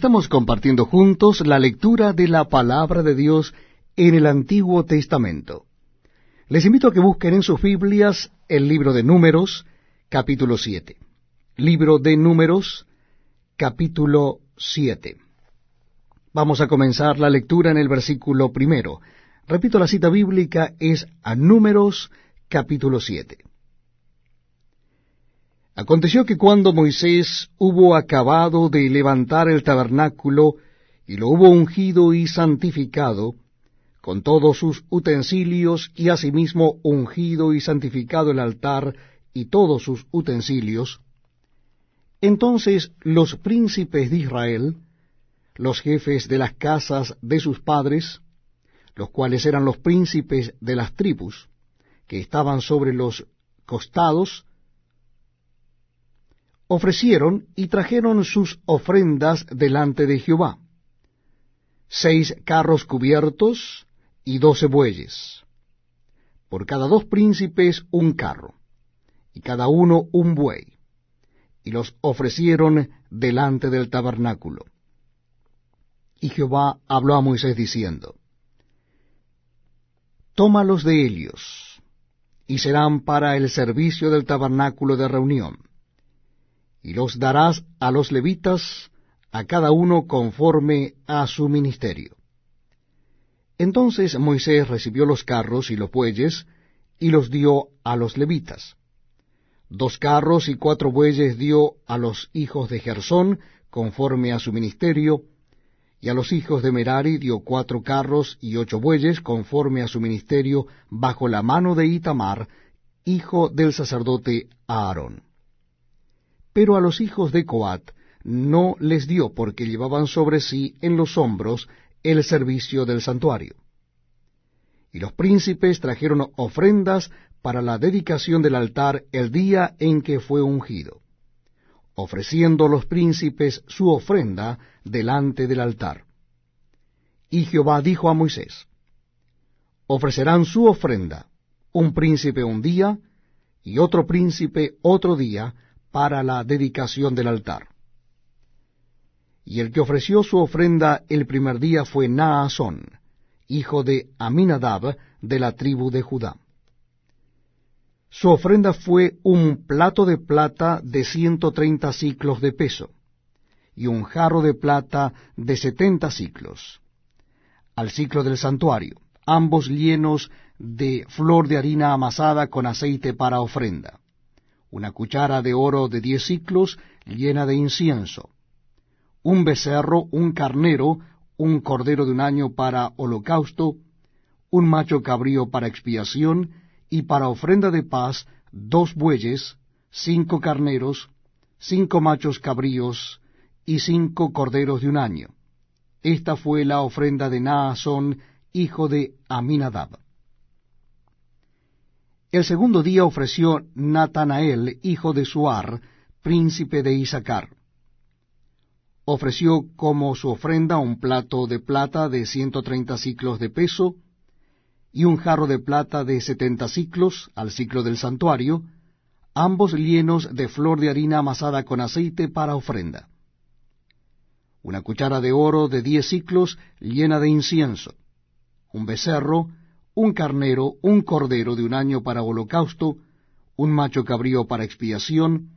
Estamos compartiendo juntos la lectura de la palabra de Dios en el Antiguo Testamento. Les invito a que busquen en sus Biblias el libro de Números, capítulo 7. Libro de Números, capítulo 7. Vamos a comenzar la lectura en el versículo primero. Repito, la cita bíblica es a Números, capítulo 7. Aconteció que cuando Moisés hubo acabado de levantar el tabernáculo, y lo hubo ungido y santificado, con todos sus utensilios, y asimismo ungido y santificado el altar y todos sus utensilios, entonces los príncipes de Israel, los jefes de las casas de sus padres, los cuales eran los príncipes de las tribus, que estaban sobre los costados, ofrecieron y trajeron sus ofrendas delante de Jehová, seis carros cubiertos y doce bueyes, por cada dos príncipes un carro, y cada uno un buey, y los ofrecieron delante del tabernáculo. Y Jehová habló a Moisés diciendo, Tómalos de ellos, y serán para el servicio del tabernáculo de reunión y los darás a los levitas, a cada uno conforme a su ministerio. Entonces Moisés recibió los carros y los bueyes, y los dio a los levitas. Dos carros y cuatro bueyes dio a los hijos de Gersón, conforme a su ministerio, y a los hijos de Merari dio cuatro carros y ocho bueyes, conforme a su ministerio, bajo la mano de Itamar, hijo del sacerdote Aarón pero a los hijos de Coat no les dio porque llevaban sobre sí en los hombros el servicio del santuario. Y los príncipes trajeron ofrendas para la dedicación del altar el día en que fue ungido, ofreciendo los príncipes su ofrenda delante del altar. Y Jehová dijo a Moisés, ofrecerán su ofrenda, un príncipe un día, y otro príncipe otro día, para la dedicación del altar. Y el que ofreció su ofrenda el primer día fue Naasón, hijo de Aminadab, de la tribu de Judá. Su ofrenda fue un plato de plata de ciento treinta ciclos de peso, y un jarro de plata de setenta ciclos, al ciclo del santuario, ambos llenos de flor de harina amasada con aceite para ofrenda una cuchara de oro de diez ciclos llena de incienso, un becerro, un carnero, un cordero de un año para holocausto, un macho cabrío para expiación, y para ofrenda de paz dos bueyes, cinco carneros, cinco machos cabríos, y cinco corderos de un año. Esta fue la ofrenda de Naasón, hijo de Aminadab. El segundo día ofreció Natanael, hijo de Suar, príncipe de Isaacar. Ofreció como su ofrenda un plato de plata de ciento treinta ciclos de peso, y un jarro de plata de setenta ciclos al ciclo del santuario, ambos llenos de flor de harina amasada con aceite para ofrenda. Una cuchara de oro de diez ciclos llena de incienso, un becerro, un carnero, un cordero de un año para holocausto, un macho cabrío para expiación,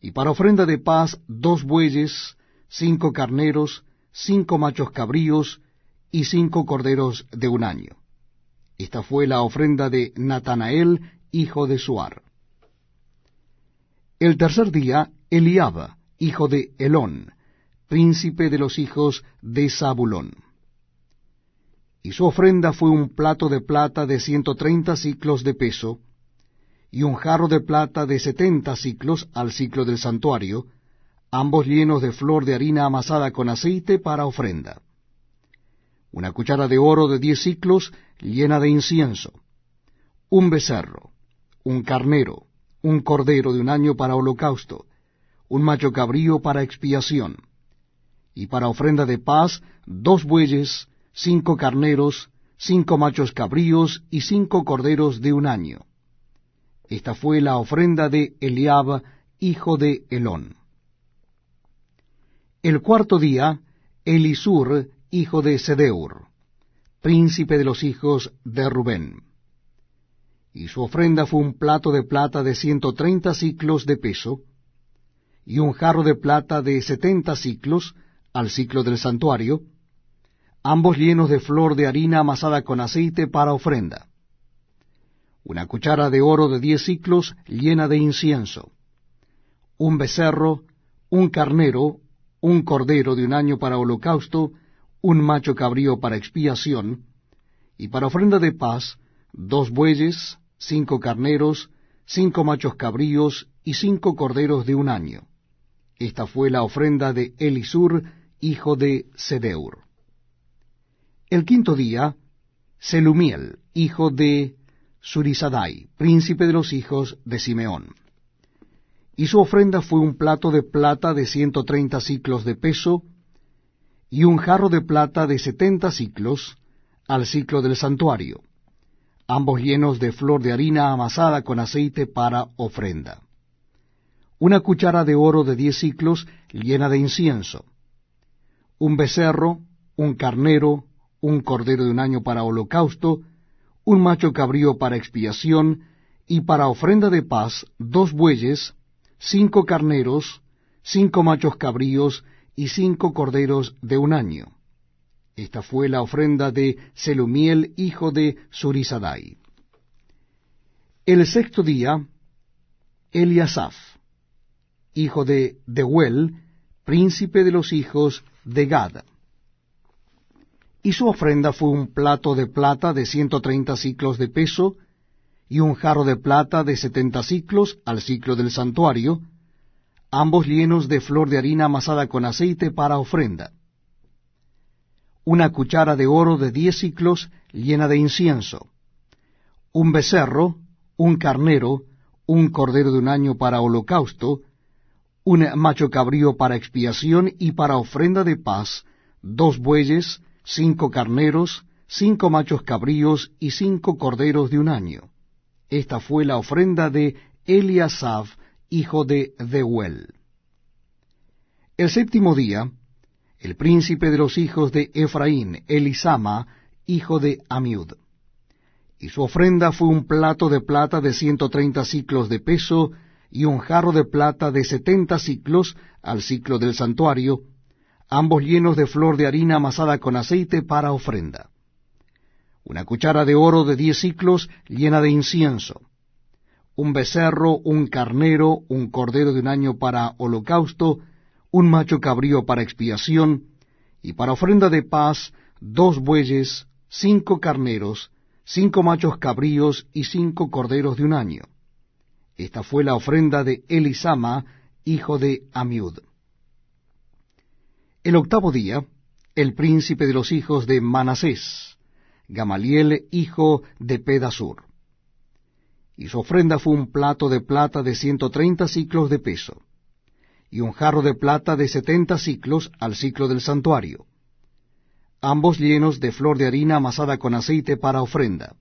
y para ofrenda de paz dos bueyes, cinco carneros, cinco machos cabríos y cinco corderos de un año. Esta fue la ofrenda de Natanael, hijo de Suar. El tercer día, Eliaba, hijo de Elón, príncipe de los hijos de Zabulón y su ofrenda fue un plato de plata de ciento treinta ciclos de peso, y un jarro de plata de setenta ciclos al ciclo del santuario, ambos llenos de flor de harina amasada con aceite para ofrenda. Una cuchara de oro de diez ciclos llena de incienso, un becerro, un carnero, un cordero de un año para holocausto, un macho cabrío para expiación, y para ofrenda de paz dos bueyes, cinco carneros, cinco machos cabríos y cinco corderos de un año. Esta fue la ofrenda de Eliab, hijo de Elón. El cuarto día, Elisur, hijo de Sedeur, príncipe de los hijos de Rubén. Y su ofrenda fue un plato de plata de ciento treinta ciclos de peso, y un jarro de plata de setenta ciclos al ciclo del santuario, ambos llenos de flor de harina amasada con aceite para ofrenda. Una cuchara de oro de diez ciclos llena de incienso. Un becerro, un carnero, un cordero de un año para holocausto, un macho cabrío para expiación, y para ofrenda de paz, dos bueyes, cinco carneros, cinco machos cabríos y cinco corderos de un año. Esta fue la ofrenda de Elisur, hijo de Sedeur. El quinto día, Selumiel, hijo de Surisadai, príncipe de los hijos de Simeón. Y su ofrenda fue un plato de plata de ciento treinta ciclos de peso, y un jarro de plata de setenta ciclos al ciclo del santuario, ambos llenos de flor de harina amasada con aceite para ofrenda. Una cuchara de oro de diez ciclos llena de incienso, un becerro, un carnero, un cordero de un año para holocausto, un macho cabrío para expiación, y para ofrenda de paz dos bueyes, cinco carneros, cinco machos cabríos y cinco corderos de un año. Esta fue la ofrenda de Selumiel, hijo de Surisadai. El sexto día, Eliasaf, hijo de Deuel, príncipe de los hijos de Gad y su ofrenda fue un plato de plata de ciento treinta ciclos de peso, y un jarro de plata de setenta ciclos al ciclo del santuario, ambos llenos de flor de harina amasada con aceite para ofrenda. Una cuchara de oro de diez ciclos llena de incienso. Un becerro, un carnero, un cordero de un año para holocausto, un macho cabrío para expiación y para ofrenda de paz, dos bueyes, cinco carneros, cinco machos cabríos y cinco corderos de un año. Esta fue la ofrenda de Eliasaf, hijo de Deuel. El séptimo día, el príncipe de los hijos de Efraín, Elisama, hijo de Amiud. Y su ofrenda fue un plato de plata de ciento treinta ciclos de peso, y un jarro de plata de setenta ciclos al ciclo del santuario, ambos llenos de flor de harina amasada con aceite para ofrenda. Una cuchara de oro de diez ciclos llena de incienso. Un becerro, un carnero, un cordero de un año para holocausto, un macho cabrío para expiación, y para ofrenda de paz, dos bueyes, cinco carneros, cinco machos cabríos y cinco corderos de un año. Esta fue la ofrenda de Elisama, hijo de Amiud. El octavo día, el príncipe de los hijos de Manasés, Gamaliel, hijo de Pedasur. Y su ofrenda fue un plato de plata de ciento treinta ciclos de peso, y un jarro de plata de setenta ciclos al ciclo del santuario, ambos llenos de flor de harina amasada con aceite para ofrenda.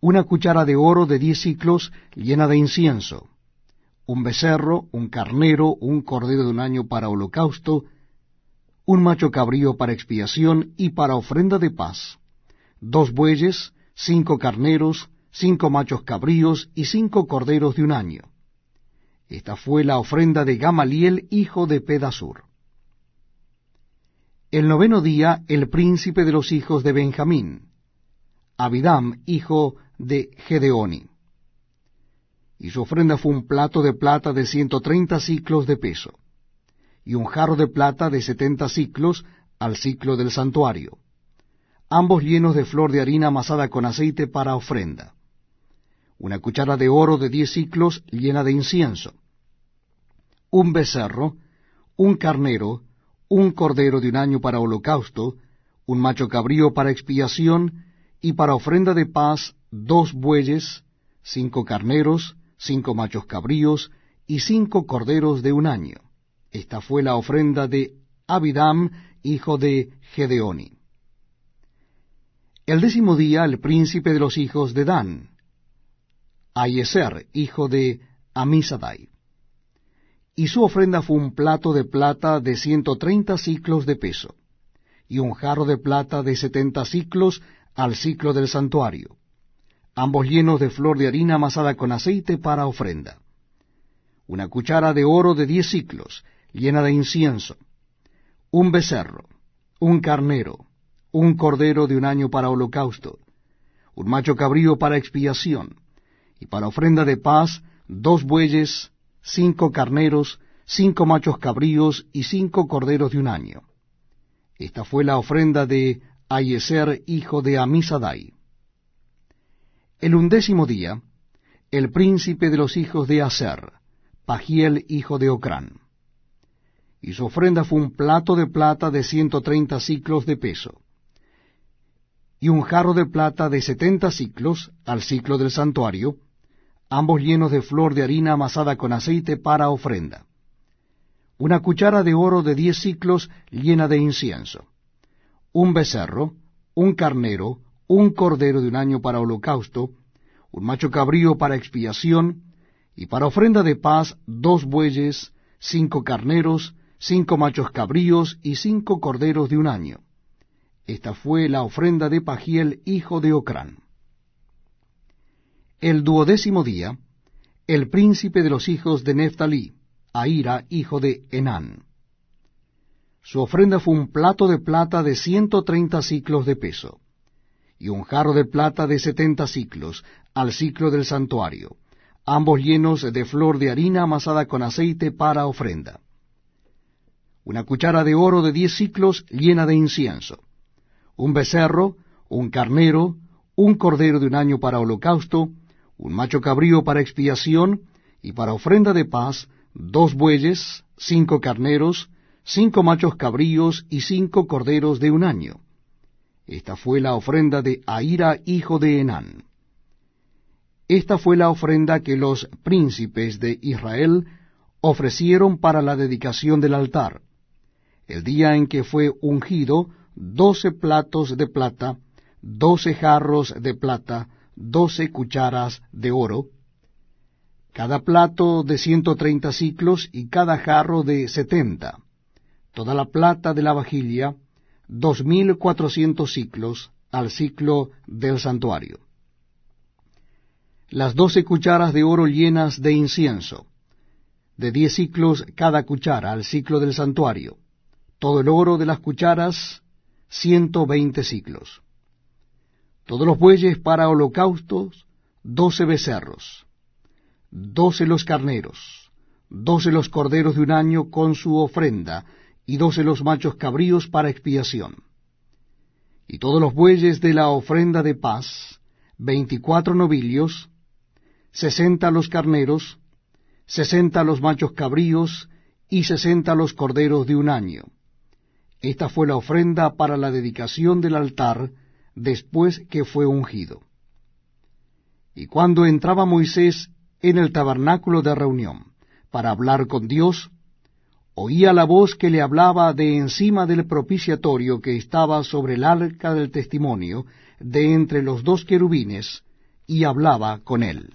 Una cuchara de oro de diez ciclos llena de incienso, un becerro, un carnero, un cordero de un año para holocausto, un macho cabrío para expiación y para ofrenda de paz, dos bueyes, cinco carneros, cinco machos cabríos y cinco corderos de un año. Esta fue la ofrenda de Gamaliel, hijo de Pedasur. El noveno día, el príncipe de los hijos de Benjamín, Abidam, hijo de Gedeoni y su ofrenda fue un plato de plata de ciento treinta ciclos de peso, y un jarro de plata de setenta ciclos al ciclo del santuario, ambos llenos de flor de harina amasada con aceite para ofrenda, una cuchara de oro de diez ciclos llena de incienso, un becerro, un carnero, un cordero de un año para holocausto, un macho cabrío para expiación, y para ofrenda de paz dos bueyes, cinco carneros, cinco machos cabríos y cinco corderos de un año. Esta fue la ofrenda de Abidam, hijo de Gedeoni. El décimo día el príncipe de los hijos de Dan, Ayeser, hijo de Amisadai. Y su ofrenda fue un plato de plata de ciento treinta ciclos de peso, y un jarro de plata de setenta ciclos al ciclo del santuario, ambos llenos de flor de harina amasada con aceite para ofrenda. Una cuchara de oro de diez ciclos, llena de incienso, un becerro, un carnero, un cordero de un año para holocausto, un macho cabrío para expiación, y para ofrenda de paz dos bueyes, cinco carneros, cinco machos cabríos y cinco corderos de un año. Esta fue la ofrenda de Ayeser, hijo de Amisadai. El undécimo día, el príncipe de los hijos de Aser, Pagiel, hijo de Ocrán. Y su ofrenda fue un plato de plata de ciento treinta ciclos de peso, y un jarro de plata de setenta ciclos al ciclo del santuario, ambos llenos de flor de harina amasada con aceite para ofrenda. Una cuchara de oro de diez ciclos llena de incienso. Un becerro, un carnero, un cordero de un año para holocausto, un macho cabrío para expiación, y para ofrenda de paz dos bueyes, cinco carneros, cinco machos cabríos y cinco corderos de un año. Esta fue la ofrenda de Pagiel, hijo de Ocrán. El duodécimo día, el príncipe de los hijos de Neftalí, Aira, hijo de Enán. Su ofrenda fue un plato de plata de ciento treinta ciclos de peso, y un jarro de plata de setenta ciclos, al ciclo del santuario, ambos llenos de flor de harina amasada con aceite para ofrenda. Una cuchara de oro de diez ciclos llena de incienso, un becerro, un carnero, un cordero de un año para holocausto, un macho cabrío para expiación, y para ofrenda de paz, dos bueyes, cinco carneros, cinco machos cabríos y cinco corderos de un año. Esta fue la ofrenda de Aira, hijo de Enán. Esta fue la ofrenda que los príncipes de Israel ofrecieron para la dedicación del altar, el día en que fue ungido doce platos de plata, doce jarros de plata, doce cucharas de oro, cada plato de ciento treinta ciclos y cada jarro de setenta, toda la plata de la vajilla, dos mil cuatrocientos ciclos al ciclo del santuario. Las doce cucharas de oro llenas de incienso, de diez ciclos cada cuchara al ciclo del santuario, todo el oro de las cucharas, ciento veinte ciclos. Todos los bueyes para holocaustos, doce becerros, doce los carneros, doce los corderos de un año con su ofrenda, y doce los machos cabríos para expiación. Y todos los bueyes de la ofrenda de paz, veinticuatro novillos, sesenta los carneros, sesenta los machos cabríos, y sesenta los corderos de un año. Esta fue la ofrenda para la dedicación del altar, después que fue ungido. Y cuando entraba Moisés en el tabernáculo de reunión para hablar con Dios, oía la voz que le hablaba de encima del propiciatorio que estaba sobre el arca del testimonio, de entre los dos querubines, y hablaba con él.